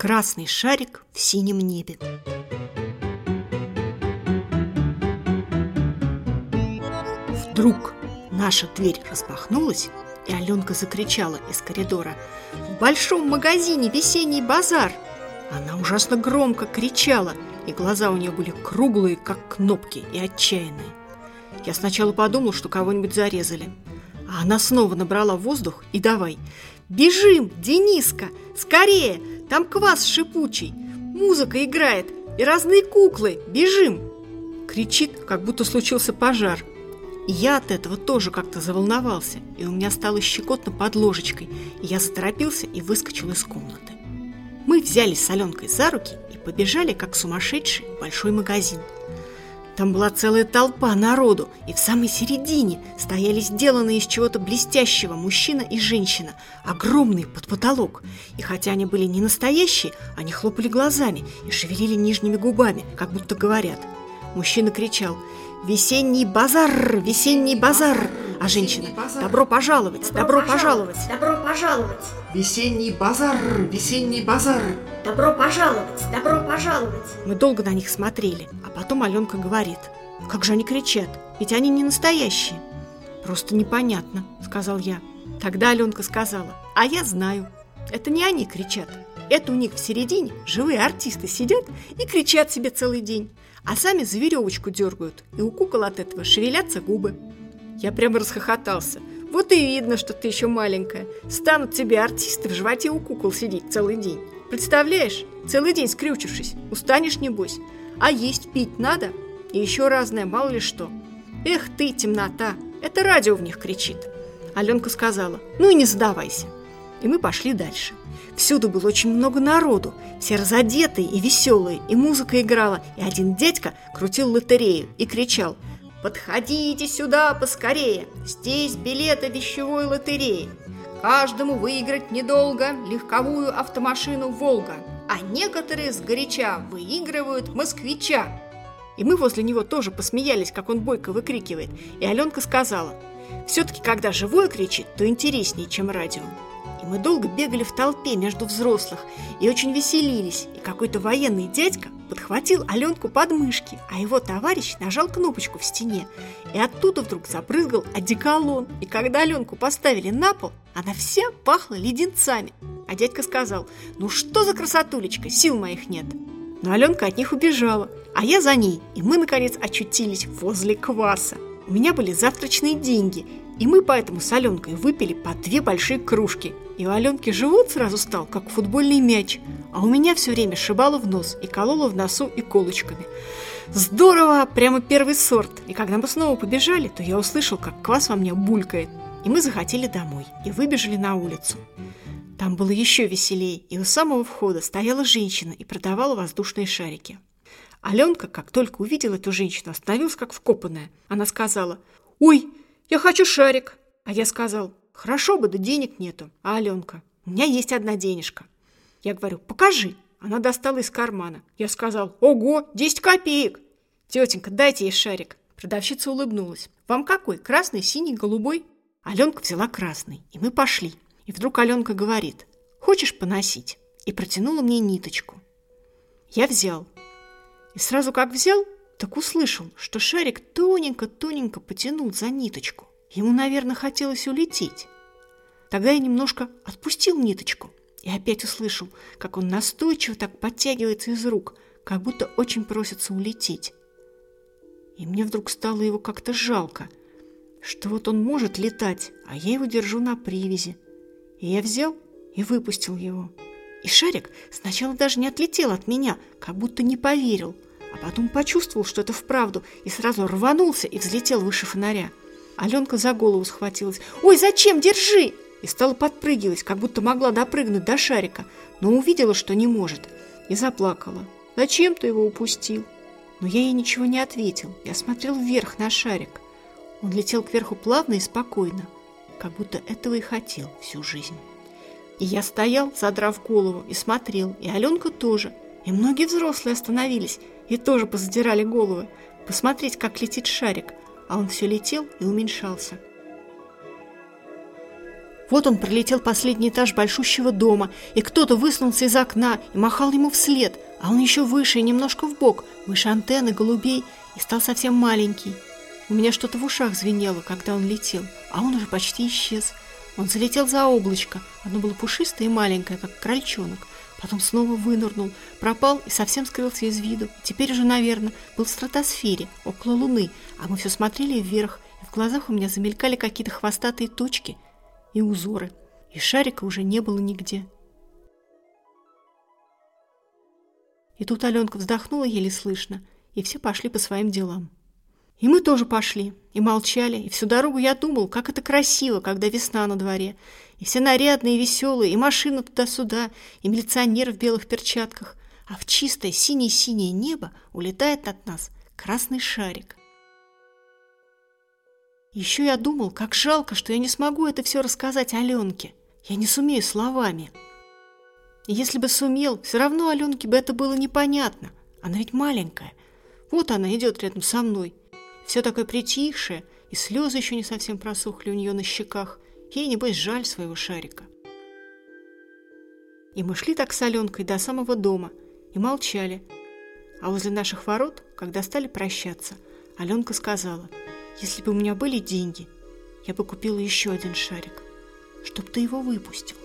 Красный шарик в синем небе. Вдруг наша дверь распахнулась, и Аленка закричала из коридора «В большом магазине весенний базар!» Она ужасно громко кричала, и глаза у нее были круглые, как кнопки, и отчаянные. Я сначала подумал, что кого-нибудь зарезали. А она снова набрала воздух и давай «Бежим, Дениска! Скорее! Там квас шипучий, музыка играет и разные куклы. Бежим!» Кричит, как будто случился пожар. И я от этого тоже как-то заволновался, и у меня стало щекотно под ложечкой, и я заторопился и выскочил из комнаты. Мы взялись с Аленкой за руки и побежали, как сумасшедшие, в большой магазин – там была целая толпа народу, и в самой середине стояли сделанные из чего-то блестящего мужчина и женщина, огромные под потолок. И хотя они были не настоящие, они хлопали глазами и шевелили нижними губами, как будто говорят. Мужчина кричал «Весенний базар! Весенний базар!» А женщина «Добро пожаловать! Добро пожаловать! Добро пожаловать! Весенний базар! Весенний базар!» Добро пожаловать! Добро пожаловать! Мы долго на них смотрели, а потом Аленка говорит Как же они кричат, ведь они не настоящие Просто непонятно, сказал я Тогда Аленка сказала, а я знаю Это не они кричат Это у них в середине живые артисты сидят и кричат себе целый день А сами за веревочку дергают И у кукол от этого шевелятся губы Я прямо расхохотался вот и видно, что ты еще маленькая. Станут тебе артисты в животе у кукол сидеть целый день. Представляешь, целый день скрючившись, устанешь небось. А есть пить надо? И еще разное, мало ли что. Эх ты, темнота, это радио в них кричит. Аленка сказала, ну и не сдавайся. И мы пошли дальше. Всюду было очень много народу, все разодетые и веселые, и музыка играла, и один дядька крутил лотерею и кричал «Подходите сюда поскорее, здесь билеты вещевой лотереи». Каждому выиграть недолго легковую автомашину «Волга», а некоторые сгоряча выигрывают «Москвича». И мы возле него тоже посмеялись, как он бойко выкрикивает. И Аленка сказала, все-таки, когда живое кричит, то интереснее, чем радио. И мы долго бегали в толпе между взрослых и очень веселились. И какой-то военный дядька подхватил Аленку под мышки, а его товарищ нажал кнопочку в стене. И оттуда вдруг запрыгал одеколон. И когда Аленку поставили на пол, она вся пахла леденцами. А дядька сказал, ну что за красотулечка, сил моих нет. Но Аленка от них убежала, а я за ней, и мы, наконец, очутились возле кваса. У меня были завтрачные деньги, и мы поэтому с Аленкой выпили по две большие кружки. И у Аленки живот сразу стал, как футбольный мяч, а у меня все время шибало в нос и кололо в носу иголочками. Здорово, прямо первый сорт. И когда мы снова побежали, то я услышал, как квас во мне булькает. И мы захотели домой и выбежали на улицу. Там было еще веселее, и у самого входа стояла женщина и продавала воздушные шарики. Аленка, как только увидела эту женщину, остановилась как вкопанная. Она сказала, «Ой, я хочу шарик!» А я сказал, «Хорошо бы, да денег нету». А Аленка, «У меня есть одна денежка». Я говорю, «Покажи». Она достала из кармана. Я сказал, «Ого, 10 копеек!» «Тетенька, дайте ей шарик». Продавщица улыбнулась. «Вам какой? Красный, синий, голубой?» Аленка взяла красный, и мы пошли. И вдруг Аленка говорит, «Хочешь поносить?» И протянула мне ниточку. Я взял. И сразу как взял, так услышал, что шарик тоненько-тоненько потянул за ниточку. Ему, наверное, хотелось улететь. Тогда я немножко отпустил ниточку и опять услышал, как он настойчиво так подтягивается из рук, как будто очень просится улететь. И мне вдруг стало его как-то жалко, что вот он может летать, а я его держу на привязи. И я взял и выпустил его. И шарик сначала даже не отлетел от меня, как будто не поверил, а потом почувствовал, что это вправду, и сразу рванулся и взлетел выше фонаря. Аленка за голову схватилась. «Ой, зачем? Держи!» И стала подпрыгивать, как будто могла допрыгнуть до шарика, но увидела, что не может, и заплакала. «Зачем ты его упустил?» Но я ей ничего не ответил. Я смотрел вверх на шарик. Он летел кверху плавно и спокойно, как будто этого и хотел всю жизнь. И я стоял, задрав голову, и смотрел, и Аленка тоже. И многие взрослые остановились и тоже позадирали головы, посмотреть, как летит шарик, а он все летел и уменьшался. Вот он пролетел последний этаж большущего дома, и кто-то высунулся из окна и махал ему вслед, а он еще выше и немножко вбок, выше антенны голубей, и стал совсем маленький. У меня что-то в ушах звенело, когда он летел, а он уже почти исчез. Он залетел за облачко, оно было пушистое и маленькое, как крольчонок. Потом снова вынырнул, пропал и совсем скрылся из виду. Теперь уже, наверное, был в стратосфере, около Луны, а мы все смотрели вверх, и в глазах у меня замелькали какие-то хвостатые точки – и узоры, и шарика уже не было нигде. И тут Аленка вздохнула еле слышно, и все пошли по своим делам. И мы тоже пошли, и молчали, и всю дорогу я думал, как это красиво, когда весна на дворе, и все нарядные и веселые, и машина туда-сюда, и милиционер в белых перчатках, а в чистое синее-синее небо улетает от нас красный шарик. Еще я думал, как жалко, что я не смогу это все рассказать Аленке. Я не сумею словами. И если бы сумел, все равно Аленке бы это было непонятно. Она ведь маленькая. Вот она идет рядом со мной. Все такое притихшее, и слезы еще не совсем просохли у нее на щеках. Ей, небось, жаль своего шарика. И мы шли так с Аленкой до самого дома и молчали. А возле наших ворот, когда стали прощаться, Аленка сказала – если бы у меня были деньги, я бы купила еще один шарик, чтоб ты его выпустил.